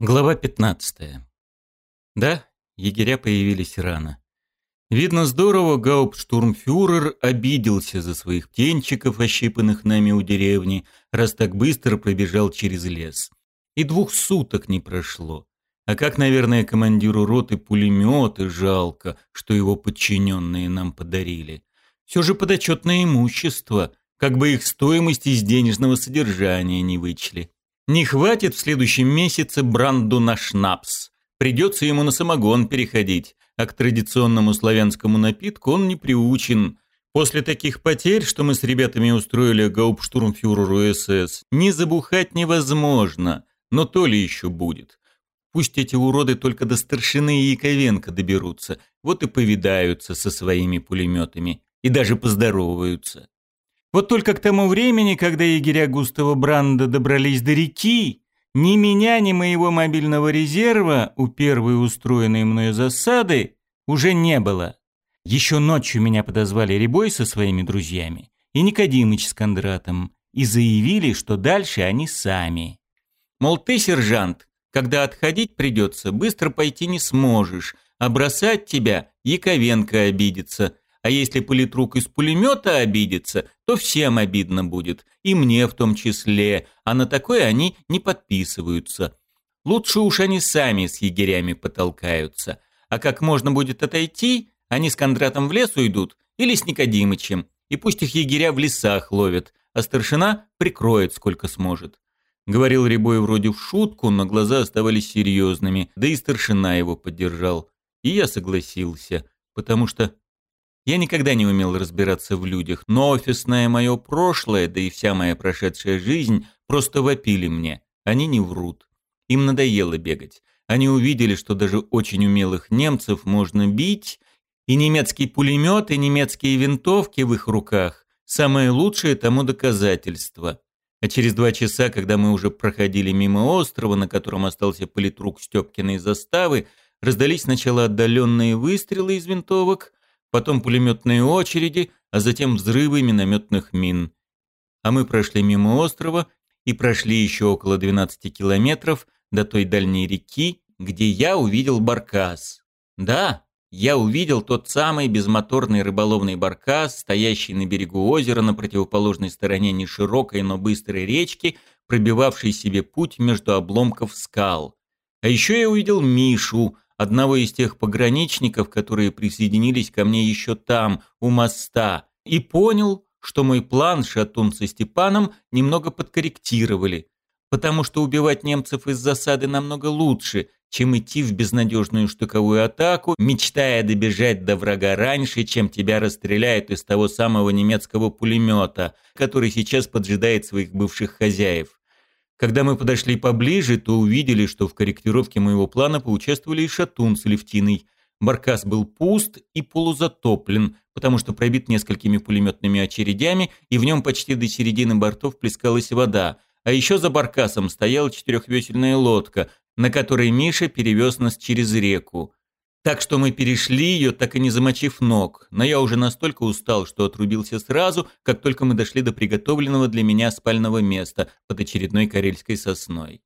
Глава 15. Да, егеря появились рано. Видно, здорово гауптштурмфюрер обиделся за своих птенчиков, ощипанных нами у деревни, раз так быстро пробежал через лес. И двух суток не прошло. А как, наверное, командиру роты пулеметы жалко, что его подчиненные нам подарили. Все же подотчетное имущество, как бы их стоимость из денежного содержания не вычли. Не хватит в следующем месяце Бранду на шнапс. Придется ему на самогон переходить, а к традиционному славянскому напитку он не приучен. После таких потерь, что мы с ребятами устроили гауптштурмфюреру СС, не забухать невозможно, но то ли еще будет. Пусть эти уроды только до старшины Яковенко доберутся, вот и повидаются со своими пулеметами, и даже поздороваются. Вот только к тому времени, когда егеря Густава Бранда добрались до реки, ни меня, ни моего мобильного резерва у первой устроенной мною засады уже не было. Еще ночью меня подозвали Рябой со своими друзьями и Никодимыч с Кондратом и заявили, что дальше они сами. Мол, ты, сержант, когда отходить придется, быстро пойти не сможешь, а бросать тебя Яковенко обидится – а если политрук из пулемета обидится, то всем обидно будет, и мне в том числе, а на такое они не подписываются. Лучше уж они сами с егерями потолкаются. А как можно будет отойти, они с Кондратом в лес уйдут или с Никодимычем, и пусть их егеря в лесах ловят, а старшина прикроет сколько сможет. Говорил Рябой вроде в шутку, но глаза оставались серьезными, да и старшина его поддержал. И я согласился, потому что я никогда не умел разбираться в людях, но офисное мое прошлое, да и вся моя прошедшая жизнь просто вопили мне. Они не врут. Им надоело бегать. Они увидели, что даже очень умелых немцев можно бить, и немецкий пулемет, и немецкие винтовки в их руках – самое лучшее тому доказательство. А через два часа, когда мы уже проходили мимо острова, на котором остался политрук Степкиной заставы, раздались сначала отдаленные выстрелы из винтовок – потом пулеметные очереди, а затем взрывы минометных мин. А мы прошли мимо острова и прошли еще около 12 километров до той дальней реки, где я увидел баркас. Да, я увидел тот самый безмоторный рыболовный баркас, стоящий на берегу озера на противоположной стороне не широкой, но быстрой речки, пробивавший себе путь между обломков скал. А еще я увидел Мишу, одного из тех пограничников, которые присоединились ко мне еще там, у моста, и понял, что мой план Шатун со Степаном немного подкорректировали, потому что убивать немцев из засады намного лучше, чем идти в безнадежную штыковую атаку, мечтая добежать до врага раньше, чем тебя расстреляют из того самого немецкого пулемета, который сейчас поджидает своих бывших хозяев. Когда мы подошли поближе, то увидели, что в корректировке моего плана поучаствовали и Шатун с лифтиной. Баркас был пуст и полузатоплен, потому что пробит несколькими пулеметными очередями, и в нем почти до середины бортов плескалась вода. А еще за баркасом стояла четырехвесельная лодка, на которой Миша перевез нас через реку. Так что мы перешли ее, так и не замочив ног, но я уже настолько устал, что отрубился сразу, как только мы дошли до приготовленного для меня спального места под очередной карельской сосной.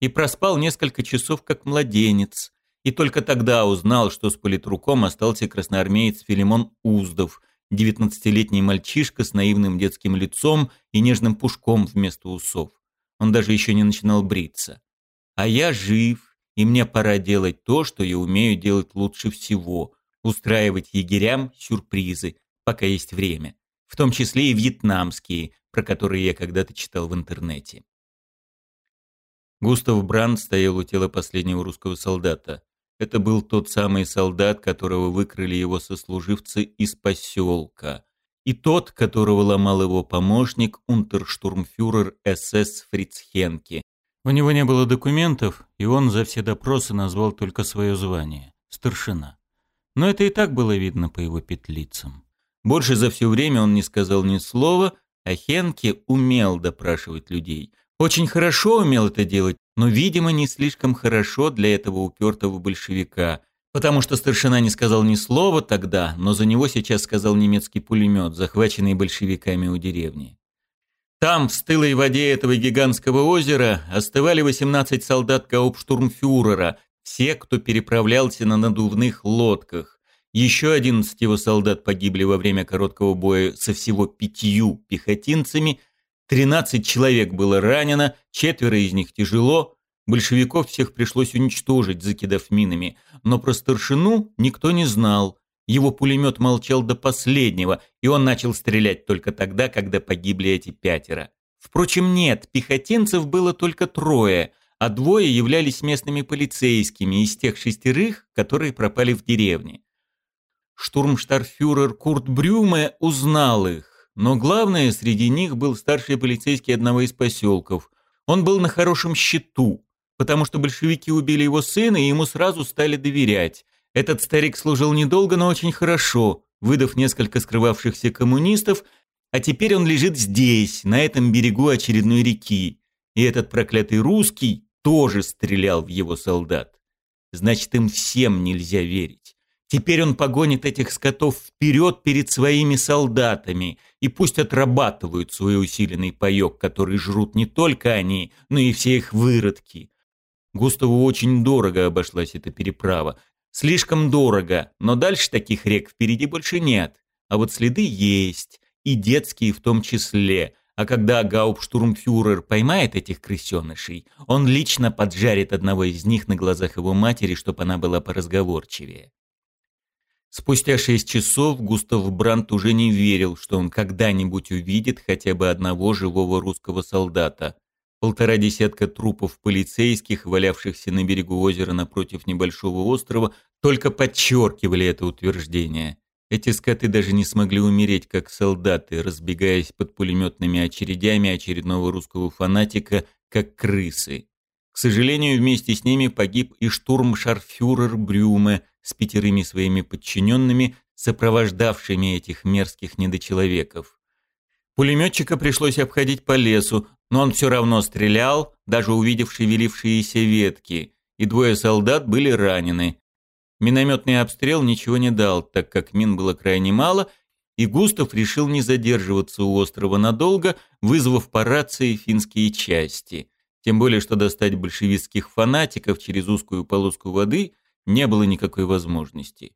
И проспал несколько часов как младенец. И только тогда узнал, что с политруком остался красноармеец Филимон Уздов, 19-летний мальчишка с наивным детским лицом и нежным пушком вместо усов. Он даже еще не начинал бриться. А я жив, и мне пора делать то, что я умею делать лучше всего – устраивать егерям сюрпризы, пока есть время, в том числе и вьетнамские, про которые я когда-то читал в интернете. Густав Бранд стоял у тела последнего русского солдата. Это был тот самый солдат, которого выкрали его сослуживцы из поселка, и тот, которого ломал его помощник, унтерштурмфюрер СС Фриц Хенке, у него не было документов, и он за все допросы назвал только свое звание – старшина. Но это и так было видно по его петлицам. Больше за все время он не сказал ни слова, а Хенке умел допрашивать людей. Очень хорошо умел это делать, но, видимо, не слишком хорошо для этого упертого большевика, потому что старшина не сказал ни слова тогда, но за него сейчас сказал немецкий пулемет, захваченный большевиками у деревни. Там, в стылой воде этого гигантского озера, остывали 18 солдат Гауптштурмфюрера, все, кто переправлялся на надувных лодках. Еще 11 его солдат погибли во время короткого боя со всего пятью пехотинцами, 13 человек было ранено, четверо из них тяжело, большевиков всех пришлось уничтожить, закидав минами, но про старшину никто не знал – его пулемет молчал до последнего, и он начал стрелять только тогда, когда погибли эти пятеро. Впрочем, нет, пехотинцев было только трое, а двое являлись местными полицейскими из тех шестерых, которые пропали в деревне. Штурмштарфюрер Курт Брюме узнал их, но главное среди них был старший полицейский одного из поселков. Он был на хорошем счету, потому что большевики убили его сына, и ему сразу стали доверять. Этот старик служил недолго, но очень хорошо, выдав несколько скрывавшихся коммунистов, а теперь он лежит здесь, на этом берегу очередной реки. И этот проклятый русский тоже стрелял в его солдат. Значит, им всем нельзя верить. Теперь он погонит этих скотов вперед перед своими солдатами, и пусть отрабатывают свой усиленный паёк, который жрут не только они, но и все их выродки. Густаву очень дорого обошлась эта переправа, Слишком дорого, но дальше таких рек впереди больше нет. А вот следы есть, и детские в том числе. А когда гауптштурмфюрер поймает этих крысенышей, он лично поджарит одного из них на глазах его матери, чтобы она была поразговорчивее. Спустя шесть часов Густав Брант уже не верил, что он когда-нибудь увидит хотя бы одного живого русского солдата. Полтора десятка трупов полицейских, валявшихся на берегу озера напротив небольшого острова, только подчеркивали это утверждение. Эти скоты даже не смогли умереть, как солдаты, разбегаясь под пулеметными очередями очередного русского фанатика, как крысы. К сожалению, вместе с ними погиб и штурмшарфюрер Брюме с пятерыми своими подчиненными, сопровождавшими этих мерзких недочеловеков. Пулеметчика пришлось обходить по лесу, но он все равно стрелял, даже увидев шевелившиеся ветки, и двое солдат были ранены. Минометный обстрел ничего не дал, так как мин было крайне мало, и Густав решил не задерживаться у острова надолго, вызвав по рации финские части. Тем более, что достать большевистских фанатиков через узкую полоску воды не было никакой возможности.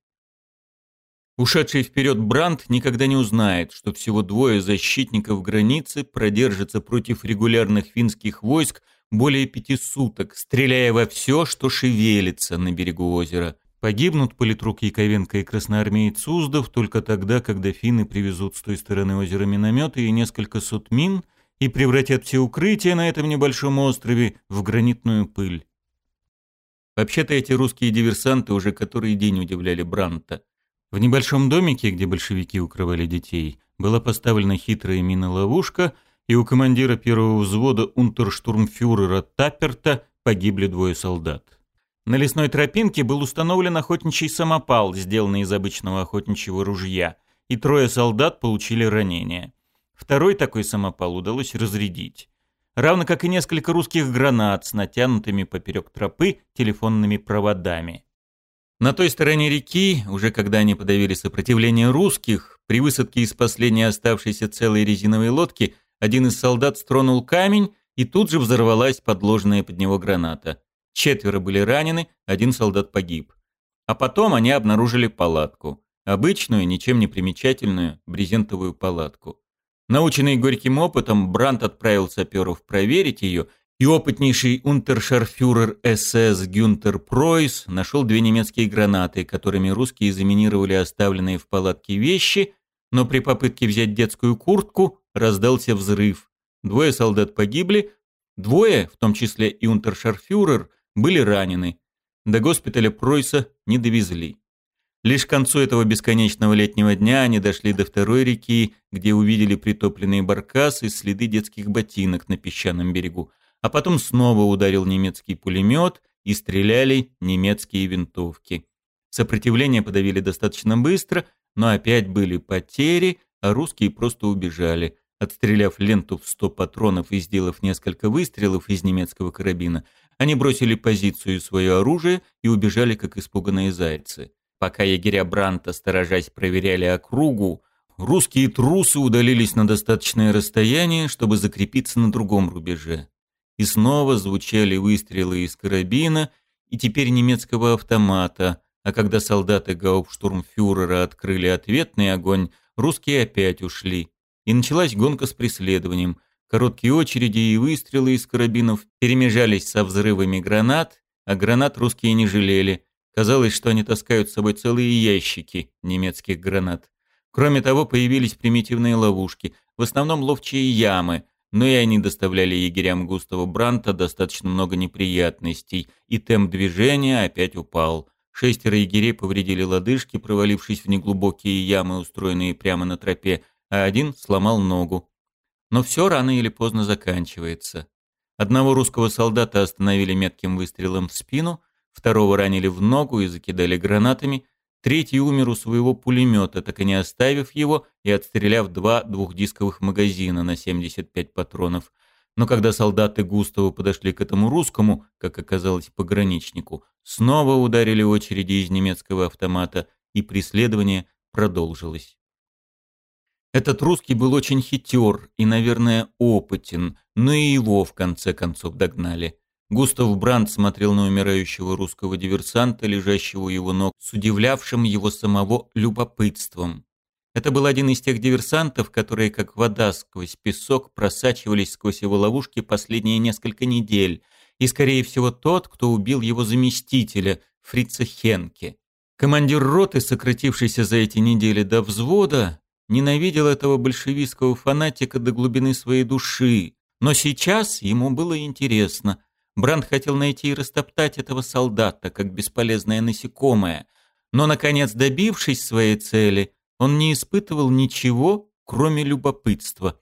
Ушедший вперед Бранд никогда не узнает, что всего двое защитников границы продержатся против регулярных финских войск более пяти суток, стреляя во все, что шевелится на берегу озера. Погибнут политрук Яковенко и красноармеец Уздов только тогда, когда финны привезут с той стороны озера минометы и несколько сот мин и превратят все укрытия на этом небольшом острове в гранитную пыль. Вообще-то эти русские диверсанты уже который день удивляли Бранта. В небольшом домике, где большевики укрывали детей, была поставлена хитрая мина-ловушка, и у командира первого взвода унтерштурмфюрера Таперта погибли двое солдат. На лесной тропинке был установлен охотничий самопал, сделанный из обычного охотничьего ружья, и трое солдат получили ранения. Второй такой самопал удалось разрядить. Равно как и несколько русских гранат с натянутыми поперек тропы телефонными проводами – на той стороне реки, уже когда они подавили сопротивление русских, при высадке из последней оставшейся целой резиновой лодки один из солдат стронул камень, и тут же взорвалась подложенная под него граната. Четверо были ранены, один солдат погиб. А потом они обнаружили палатку. Обычную, ничем не примечательную, брезентовую палатку. Наученный горьким опытом, Брант отправил саперов проверить ее Опытнейший унтершарфюрер СС Гюнтер Пройс нашел две немецкие гранаты, которыми русские заминировали оставленные в палатке вещи, но при попытке взять детскую куртку раздался взрыв. Двое солдат погибли, двое, в том числе и унтершарфюрер, были ранены. До госпиталя Пройса не довезли. Лишь к концу этого бесконечного летнего дня они дошли до второй реки, где увидели притопленные баркасы и следы детских ботинок на песчаном берегу а потом снова ударил немецкий пулемет и стреляли немецкие винтовки. Сопротивление подавили достаточно быстро, но опять были потери, а русские просто убежали. Отстреляв ленту в 100 патронов и сделав несколько выстрелов из немецкого карабина, они бросили позицию и свое оружие и убежали, как испуганные зайцы. Пока егеря Бранта, сторожась, проверяли округу, русские трусы удалились на достаточное расстояние, чтобы закрепиться на другом рубеже и снова звучали выстрелы из карабина и теперь немецкого автомата, а когда солдаты гауптштурмфюрера открыли ответный огонь, русские опять ушли. И началась гонка с преследованием. Короткие очереди и выстрелы из карабинов перемежались со взрывами гранат, а гранат русские не жалели. Казалось, что они таскают с собой целые ящики немецких гранат. Кроме того, появились примитивные ловушки, в основном ловчие ямы, но и они доставляли егерям Густава Бранта достаточно много неприятностей, и темп движения опять упал. Шестеро егерей повредили лодыжки, провалившись в неглубокие ямы, устроенные прямо на тропе, а один сломал ногу. Но все рано или поздно заканчивается. Одного русского солдата остановили метким выстрелом в спину, второго ранили в ногу и закидали гранатами – Третий умер у своего пулемета, так и не оставив его и отстреляв два двухдисковых магазина на 75 патронов. Но когда солдаты Густава подошли к этому русскому, как оказалось, пограничнику, снова ударили очереди из немецкого автомата, и преследование продолжилось. Этот русский был очень хитер и, наверное, опытен, но и его в конце концов догнали. Густав Бранд смотрел на умирающего русского диверсанта, лежащего у его ног, с удивлявшим его самого любопытством. Это был один из тех диверсантов, которые, как вода сквозь песок, просачивались сквозь его ловушки последние несколько недель, и, скорее всего, тот, кто убил его заместителя, фрица Хенке. Командир роты, сократившийся за эти недели до взвода, ненавидел этого большевистского фанатика до глубины своей души, но сейчас ему было интересно – Бранд хотел найти и растоптать этого солдата, как бесполезное насекомое. Но, наконец, добившись своей цели, он не испытывал ничего, кроме любопытства.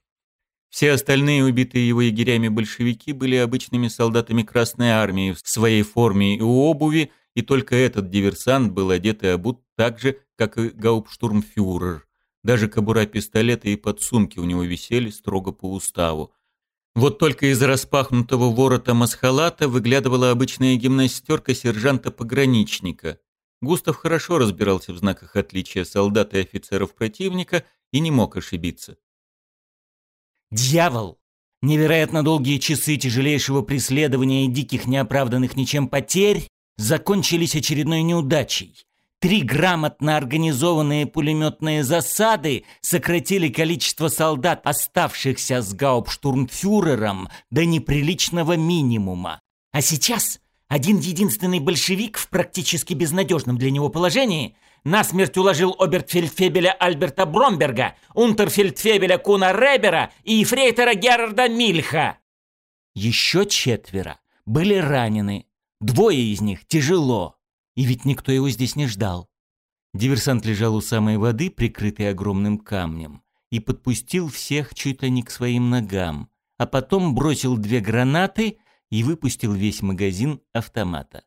Все остальные убитые его егерями большевики были обычными солдатами Красной Армии в своей форме и обуви, и только этот диверсант был одет и обут так же, как и гауптштурмфюрер. Даже кобура пистолета и подсумки у него висели строго по уставу. Вот только из распахнутого ворота масхалата выглядывала обычная гимнастерка сержанта-пограничника. Густав хорошо разбирался в знаках отличия солдат и офицеров противника и не мог ошибиться. «Дьявол! Невероятно долгие часы тяжелейшего преследования и диких неоправданных ничем потерь закончились очередной неудачей. Три грамотно организованные пулеметные засады сократили количество солдат, оставшихся с гауптштурмфюрером, до неприличного минимума. А сейчас один единственный большевик в практически безнадежном для него положении насмерть уложил Оберфельдфебеля Альберта Бромберга, унтерфельдфебеля Куна Ребера и Фрейтера Герарда Мильха. Еще четверо были ранены, двое из них тяжело. И ведь никто его здесь не ждал. Диверсант лежал у самой воды, прикрытый огромным камнем, и подпустил всех чуть ли не к своим ногам, а потом бросил две гранаты и выпустил весь магазин автомата.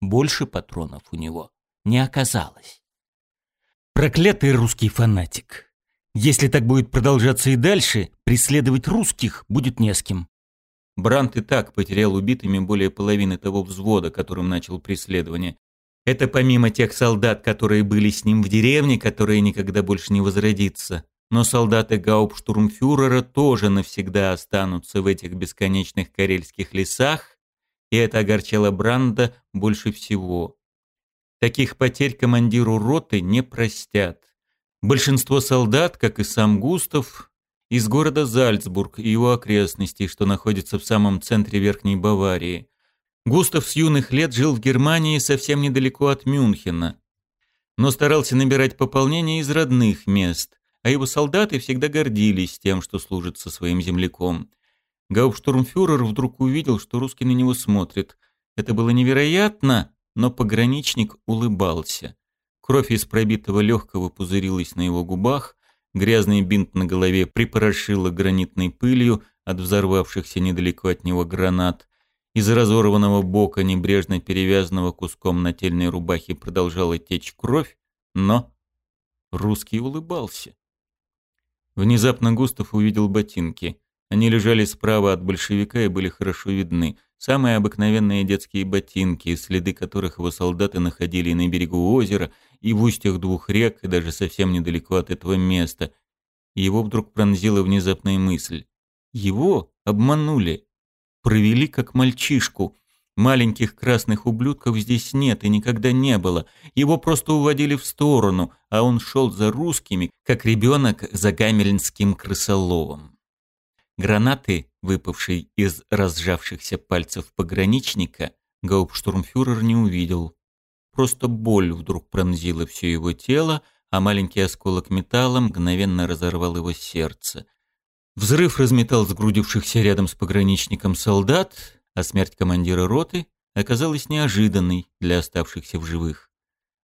Больше патронов у него не оказалось. Проклятый русский фанатик. Если так будет продолжаться и дальше, преследовать русских будет не с кем. Брант и так потерял убитыми более половины того взвода, которым начал преследование, это помимо тех солдат, которые были с ним в деревне, которые никогда больше не возродится, Но солдаты гауптштурмфюрера тоже навсегда останутся в этих бесконечных карельских лесах, и это огорчало Бранда больше всего. Таких потерь командиру роты не простят. Большинство солдат, как и сам Густав, из города Зальцбург и его окрестностей, что находится в самом центре Верхней Баварии – Густав с юных лет жил в Германии совсем недалеко от Мюнхена, но старался набирать пополнение из родных мест, а его солдаты всегда гордились тем, что служат со своим земляком. Гауптштурмфюрер вдруг увидел, что русский на него смотрит. Это было невероятно, но пограничник улыбался. Кровь из пробитого легкого пузырилась на его губах, грязный бинт на голове припорошило гранитной пылью от взорвавшихся недалеко от него гранат – из разорванного бока, небрежно перевязанного куском нательной рубахи, продолжала течь кровь, но русский улыбался. Внезапно Густав увидел ботинки. Они лежали справа от большевика и были хорошо видны. Самые обыкновенные детские ботинки, следы которых его солдаты находили и на берегу озера, и в устьях двух рек, и даже совсем недалеко от этого места. Его вдруг пронзила внезапная мысль. Его обманули провели как мальчишку. Маленьких красных ублюдков здесь нет и никогда не было. Его просто уводили в сторону, а он шел за русскими, как ребенок за гамельнским крысоловом. Гранаты, выпавшие из разжавшихся пальцев пограничника, гауптштурмфюрер не увидел. Просто боль вдруг пронзила все его тело, а маленький осколок металла мгновенно разорвал его сердце – Взрыв разметал сгрудившихся рядом с пограничником солдат, а смерть командира роты оказалась неожиданной для оставшихся в живых.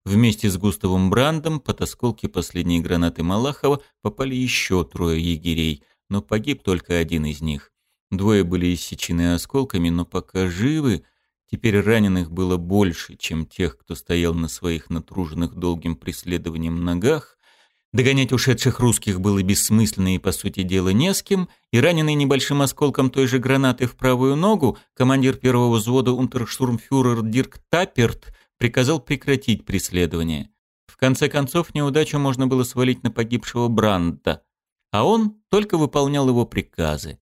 Вместе с Густавом Брандом под осколки последней гранаты Малахова попали еще трое егерей, но погиб только один из них. Двое были иссечены осколками, но пока живы, теперь раненых было больше, чем тех, кто стоял на своих натруженных долгим преследованием ногах, Догонять ушедших русских было бессмысленно и, по сути дела, не с кем, и раненый небольшим осколком той же гранаты в правую ногу, командир первого взвода унтерштурмфюрер Дирк Таперт приказал прекратить преследование. В конце концов, неудачу можно было свалить на погибшего Бранда, а он только выполнял его приказы.